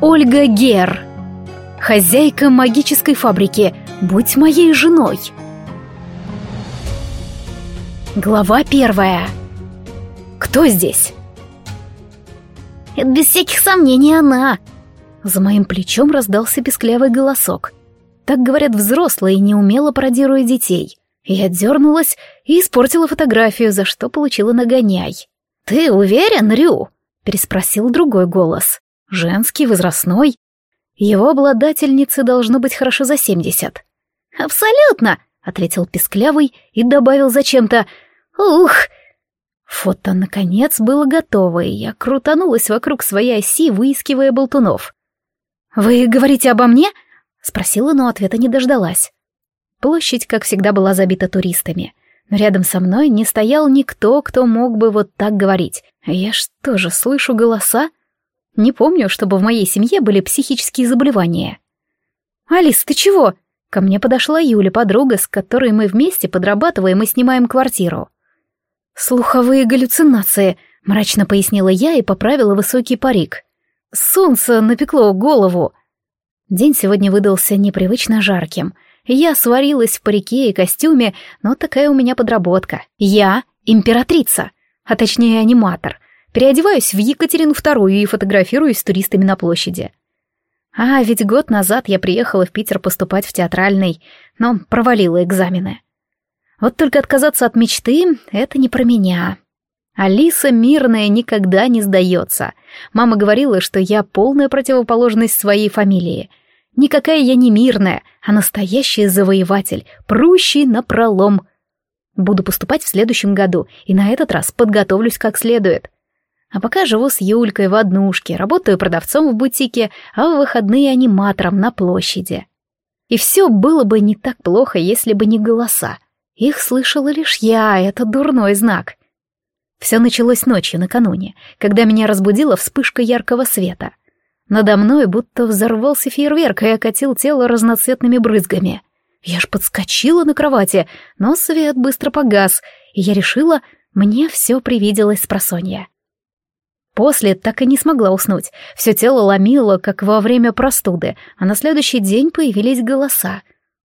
Ольга Гер. Хозяйка магической фабрики. Будь моей женой. Глава первая. Кто здесь? Это без всяких сомнений она. За моим плечом раздался песклявый голосок. Так говорят взрослые, неумело пародируя детей. Я дернулась и испортила фотографию, за что получила нагоняй. «Ты уверен, Рю?» — переспросил другой голос. Женский, возрастной. Его обладательнице должно быть хорошо за семьдесят. «Абсолютно!» — ответил Песклявый и добавил зачем-то «Ух!» Фото, наконец, было готово, и я крутанулась вокруг своей оси, выискивая болтунов. «Вы говорите обо мне?» — спросила, но ответа не дождалась. Площадь, как всегда, была забита туристами, но рядом со мной не стоял никто, кто мог бы вот так говорить. Я что же, слышу голоса? Не помню, чтобы в моей семье были психические заболевания. «Алис, ты чего?» Ко мне подошла Юля, подруга, с которой мы вместе подрабатываем и снимаем квартиру. «Слуховые галлюцинации», — мрачно пояснила я и поправила высокий парик. «Солнце напекло голову». День сегодня выдался непривычно жарким. Я сварилась в парике и костюме, но такая у меня подработка. Я императрица, а точнее аниматор. Переодеваюсь в Екатерину Вторую и фотографируюсь с туристами на площади. А ведь год назад я приехала в Питер поступать в театральный, но провалила экзамены. Вот только отказаться от мечты — это не про меня. Алиса мирная никогда не сдается. Мама говорила, что я полная противоположность своей фамилии. Никакая я не мирная, а настоящий завоеватель, прущий на пролом. Буду поступать в следующем году, и на этот раз подготовлюсь как следует. А пока живу с Юлькой в однушке, работаю продавцом в бутике, а в выходные аниматором на площади. И все было бы не так плохо, если бы не голоса. Их слышала лишь я, это дурной знак. Все началось ночью накануне, когда меня разбудила вспышка яркого света. Надо мной будто взорвался фейерверк и окатил тело разноцветными брызгами. Я ж подскочила на кровати, но свет быстро погас, и я решила, мне все привиделось с просонья. После так и не смогла уснуть. Все тело ломило, как во время простуды, а на следующий день появились голоса.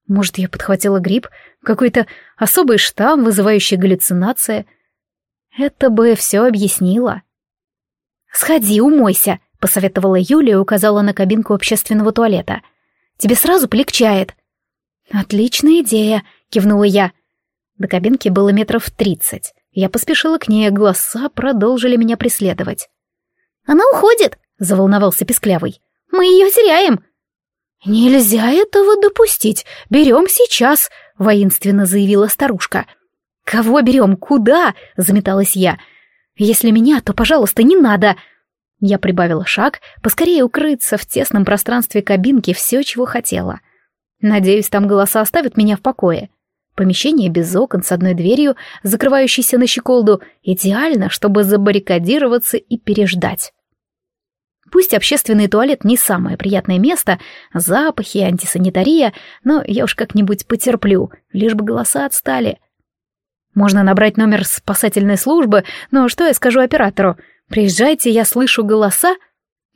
Может, я подхватила грипп, какой-то особый штамм, вызывающий галлюцинации. Это бы все объяснило. «Сходи, умойся», — посоветовала Юлия и указала на кабинку общественного туалета. «Тебе сразу полегчает». «Отличная идея», — кивнула я. До кабинки было метров тридцать. Я поспешила к ней, а голоса продолжили меня преследовать. «Она уходит», — заволновался Песклявый. «Мы ее теряем». «Нельзя этого допустить. Берем сейчас», — воинственно заявила старушка. «Кого берем? Куда?» — заметалась я. «Если меня, то, пожалуйста, не надо!» Я прибавила шаг, поскорее укрыться в тесном пространстве кабинки все, чего хотела. Надеюсь, там голоса оставят меня в покое. Помещение без окон с одной дверью, закрывающейся на щеколду, идеально, чтобы забаррикадироваться и переждать. Пусть общественный туалет не самое приятное место, запахи, антисанитария, но я уж как-нибудь потерплю, лишь бы голоса отстали. Можно набрать номер спасательной службы, но что я скажу оператору? Приезжайте, я слышу голоса.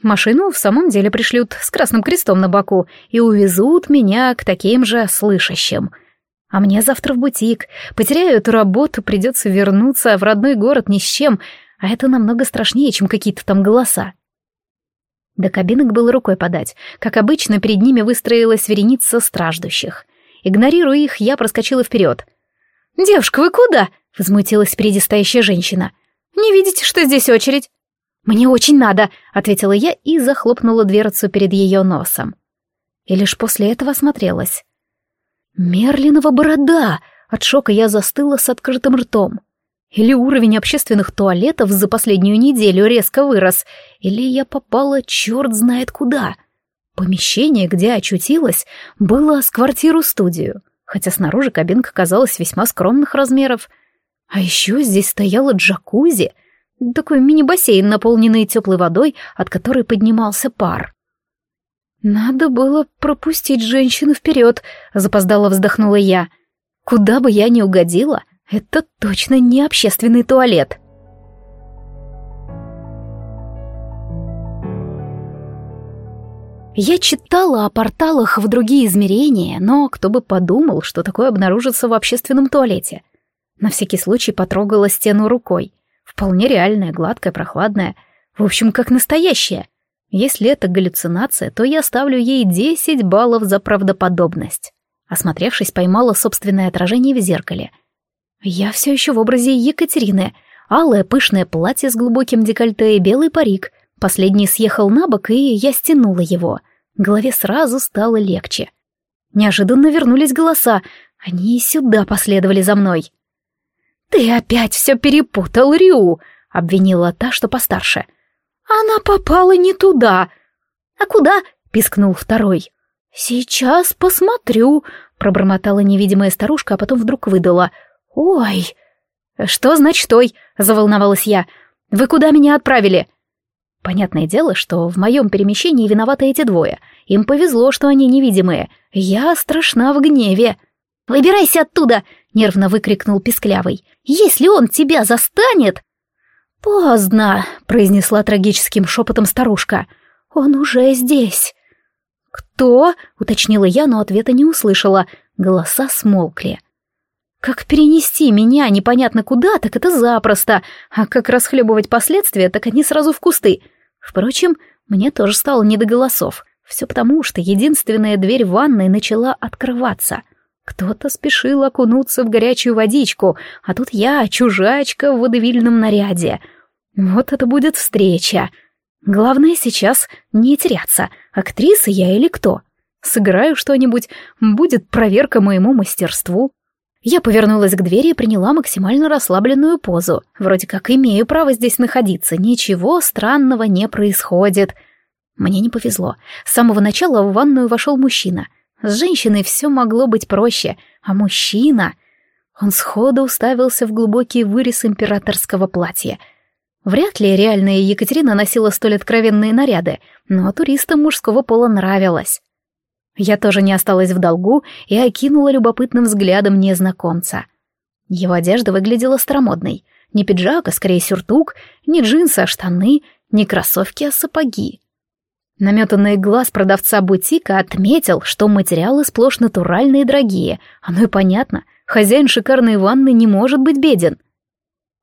Машину в самом деле пришлют с красным крестом на боку и увезут меня к таким же слышащим. А мне завтра в бутик. Потеряю эту работу, придется вернуться в родной город ни с чем, а это намного страшнее, чем какие-то там голоса. До кабинок было рукой подать. Как обычно, перед ними выстроилась вереница страждущих. Игнорируя их, я проскочила вперед. «Девушка, вы куда?» — возмутилась впереди стоящая женщина. «Не видите, что здесь очередь?» «Мне очень надо», — ответила я и захлопнула дверцу перед ее носом. И лишь после этого осмотрелась. «Мерлинова борода!» От шока я застыла с открытым ртом. Или уровень общественных туалетов за последнюю неделю резко вырос, или я попала черт знает куда. Помещение, где очутилась, было с квартиру-студию, хотя снаружи кабинка казалась весьма скромных размеров. А еще здесь стояла джакузи, такой мини-бассейн, наполненный теплой водой, от которой поднимался пар. «Надо было пропустить женщину вперед», — запоздало вздохнула я. «Куда бы я ни угодила, это точно не общественный туалет. Я читала о порталах в другие измерения, но кто бы подумал, что такое обнаружится в общественном туалете. На всякий случай потрогала стену рукой. Вполне реальная, гладкая, прохладная. В общем, как настоящая. Если это галлюцинация, то я ставлю ей 10 баллов за правдоподобность. Осмотревшись, поймала собственное отражение в зеркале. Я все еще в образе Екатерины. Алое пышное платье с глубоким декольте и белый парик. Последний съехал на бок, и я стянула его. Голове сразу стало легче. Неожиданно вернулись голоса. Они и сюда последовали за мной. «Ты опять все перепутал, Рю!» — обвинила та, что постарше. «Она попала не туда!» «А куда?» — пискнул второй. «Сейчас посмотрю», — пробормотала невидимая старушка, а потом вдруг выдала. «Ой!» «Что значит «ой»?» — заволновалась я. «Вы куда меня отправили?» Понятное дело, что в моем перемещении виноваты эти двое. Им повезло, что они невидимые. Я страшна в гневе. «Выбирайся оттуда!» — нервно выкрикнул Писклявый. «Если он тебя застанет...» «Поздно!» — произнесла трагическим шепотом старушка. «Он уже здесь!» «Кто?» — уточнила я, но ответа не услышала. Голоса смолкли. Как перенести меня непонятно куда, так это запросто, а как расхлебывать последствия, так они сразу в кусты. Впрочем, мне тоже стало не до голосов. Все потому, что единственная дверь ванной начала открываться. Кто-то спешил окунуться в горячую водичку, а тут я, чужачка в водовильном наряде. Вот это будет встреча. Главное сейчас не теряться, актриса я или кто. Сыграю что-нибудь, будет проверка моему мастерству. Я повернулась к двери и приняла максимально расслабленную позу. Вроде как имею право здесь находиться, ничего странного не происходит. Мне не повезло. С самого начала в ванную вошел мужчина. С женщиной все могло быть проще, а мужчина... Он сходу уставился в глубокий вырез императорского платья — Вряд ли реальная Екатерина носила столь откровенные наряды, но туристам мужского пола нравилось. Я тоже не осталась в долгу и окинула любопытным взглядом незнакомца. Его одежда выглядела старомодной. Не пиджак, а скорее сюртук, не джинсы, а штаны, не кроссовки, а сапоги. Наметанный глаз продавца бутика отметил, что материалы сплошь натуральные и дорогие. Оно и понятно, хозяин шикарной ванны не может быть беден.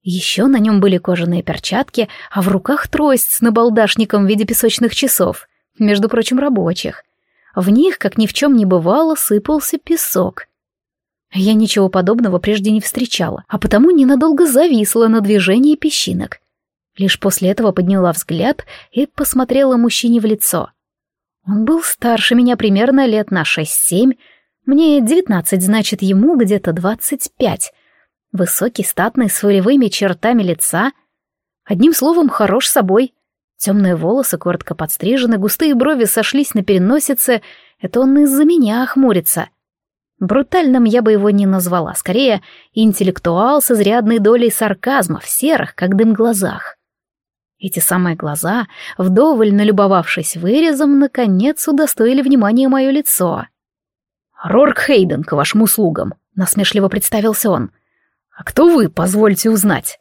Еще на нем были кожаные перчатки, а в руках трость с набалдашником в виде песочных часов, между прочим, рабочих. В них, как ни в чем не бывало, сыпался песок. Я ничего подобного прежде не встречала, а потому ненадолго зависла на движении песчинок. Лишь после этого подняла взгляд и посмотрела мужчине в лицо. Он был старше меня примерно лет на шесть-семь, мне девятнадцать, значит, ему где-то двадцать пять — Высокий, статный, с волевыми чертами лица. Одним словом, хорош собой. Темные волосы коротко подстрижены, густые брови сошлись на переносице. Это он из-за меня хмурится. Брутальным я бы его не назвала, скорее, интеллектуал с изрядной долей сарказма в серых, как дым, глазах. Эти самые глаза, вдоволь налюбовавшись вырезом, наконец удостоили внимания мое лицо. «Рорк Хейден, к вашим услугам», — насмешливо представился он. — «А кто вы, позвольте узнать?»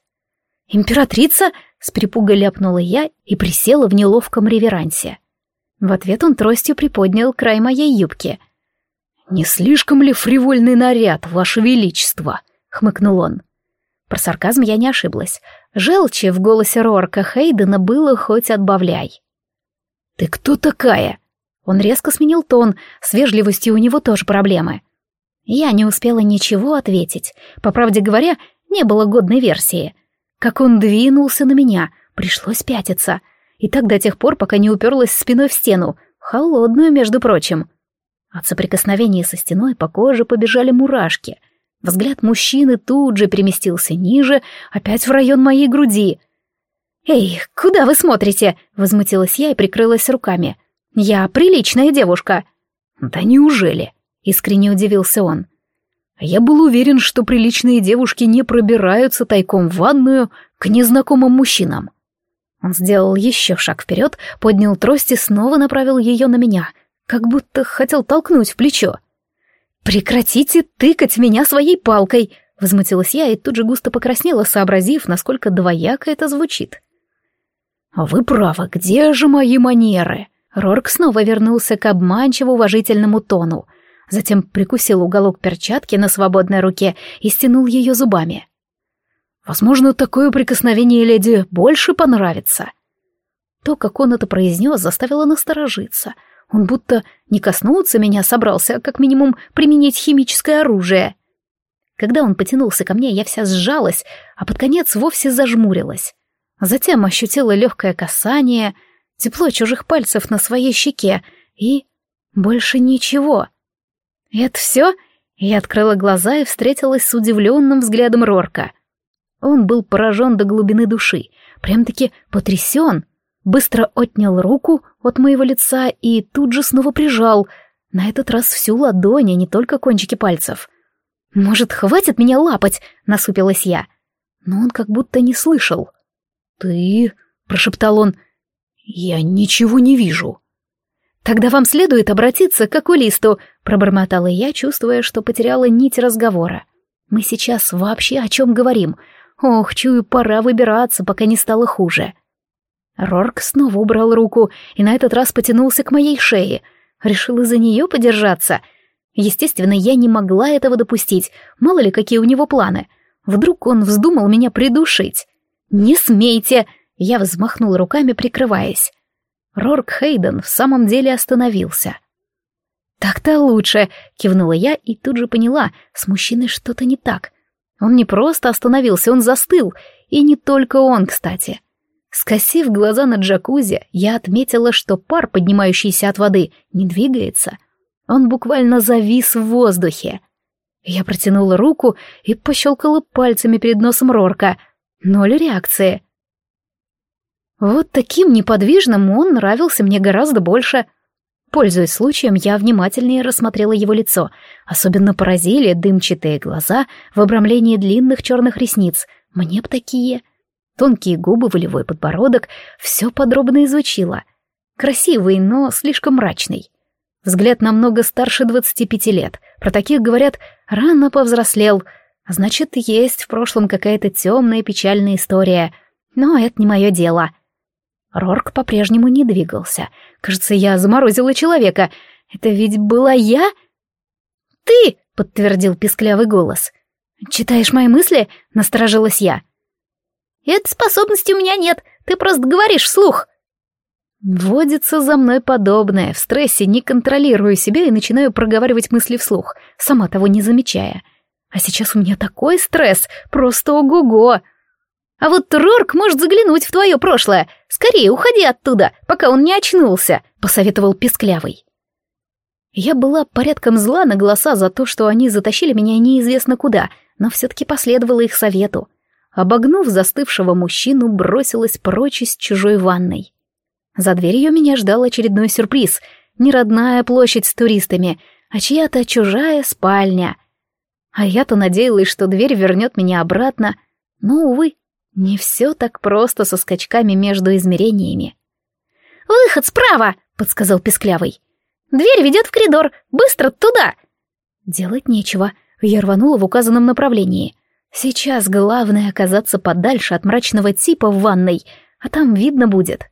«Императрица?» — с перепугой ляпнула я и присела в неловком реверансе. В ответ он тростью приподнял край моей юбки. «Не слишком ли фривольный наряд, ваше величество?» — хмыкнул он. Про сарказм я не ошиблась. Желчи в голосе Рорка Хейдена было хоть отбавляй. «Ты кто такая?» Он резко сменил тон, с вежливостью у него тоже проблемы. Я не успела ничего ответить. По правде говоря, не было годной версии. Как он двинулся на меня, пришлось пятиться. И так до тех пор, пока не уперлась спиной в стену, холодную, между прочим. От соприкосновения со стеной по коже побежали мурашки. Взгляд мужчины тут же переместился ниже, опять в район моей груди. «Эй, куда вы смотрите?» — возмутилась я и прикрылась руками. «Я приличная девушка». «Да неужели?» Искренне удивился он. Я был уверен, что приличные девушки не пробираются тайком в ванную к незнакомым мужчинам. Он сделал еще шаг вперед, поднял трость и снова направил ее на меня, как будто хотел толкнуть в плечо. «Прекратите тыкать меня своей палкой!» — возмутилась я и тут же густо покраснела, сообразив, насколько двояко это звучит. «Вы правы, где же мои манеры?» Рорк снова вернулся к обманчиво уважительному тону, затем прикусил уголок перчатки на свободной руке и стянул ее зубами. «Возможно, такое прикосновение леди больше понравится». То, как он это произнес, заставило насторожиться. Он будто не коснуться меня собрался, а как минимум применить химическое оружие. Когда он потянулся ко мне, я вся сжалась, а под конец вовсе зажмурилась. Затем ощутила легкое касание, тепло чужих пальцев на своей щеке и... больше ничего. «Это все?» Я открыла глаза и встретилась с удивленным взглядом Рорка. Он был поражен до глубины души, прям-таки потрясен. Быстро отнял руку от моего лица и тут же снова прижал, на этот раз всю ладонь, а не только кончики пальцев. «Может, хватит меня лапать?» — насупилась я. Но он как будто не слышал. «Ты...» — прошептал он. «Я ничего не вижу». «Тогда вам следует обратиться к окулисту», — пробормотала я, чувствуя, что потеряла нить разговора. «Мы сейчас вообще о чем говорим? Ох, чую, пора выбираться, пока не стало хуже». Рорк снова убрал руку и на этот раз потянулся к моей шее. Решил из-за нее подержаться — Естественно, я не могла этого допустить, мало ли какие у него планы. Вдруг он вздумал меня придушить. «Не смейте!» — я взмахнула руками, прикрываясь. Рорк Хейден в самом деле остановился. «Так-то лучше!» — кивнула я и тут же поняла, с мужчиной что-то не так. Он не просто остановился, он застыл. И не только он, кстати. Скосив глаза на джакузи, я отметила, что пар, поднимающийся от воды, не двигается — он буквально завис в воздухе. Я протянула руку и пощелкала пальцами перед носом Рорка. Ноль реакции. Вот таким неподвижным он нравился мне гораздо больше. Пользуясь случаем, я внимательнее рассмотрела его лицо. Особенно поразили дымчатые глаза в обрамлении длинных черных ресниц. Мне б такие. Тонкие губы, волевой подбородок. Все подробно изучила. Красивый, но слишком мрачный. Взгляд намного старше 25 лет. Про таких говорят, рано повзрослел. Значит, есть в прошлом какая-то темная печальная история. Но это не мое дело. Рорк по-прежнему не двигался. Кажется, я заморозила человека. Это ведь была я? Ты, подтвердил писклявый голос. Читаешь мои мысли? Насторожилась я. Этой способности у меня нет. Ты просто говоришь вслух. Водится за мной подобное, в стрессе не контролирую себя и начинаю проговаривать мысли вслух, сама того не замечая. А сейчас у меня такой стресс, просто ого-го. А вот Рорк может заглянуть в твое прошлое. Скорее уходи оттуда, пока он не очнулся, посоветовал Песклявый. Я была порядком зла на голоса за то, что они затащили меня неизвестно куда, но все-таки последовала их совету. Обогнув застывшего мужчину, бросилась прочь из чужой ванной. За дверью меня ждал очередной сюрприз. Не родная площадь с туристами, а чья-то чужая спальня. А я-то надеялась, что дверь вернет меня обратно. Но, увы, не все так просто со скачками между измерениями. «Выход справа!» — подсказал Песклявый. «Дверь ведет в коридор! Быстро туда!» Делать нечего. Я рванула в указанном направлении. Сейчас главное оказаться подальше от мрачного типа в ванной, а там видно будет.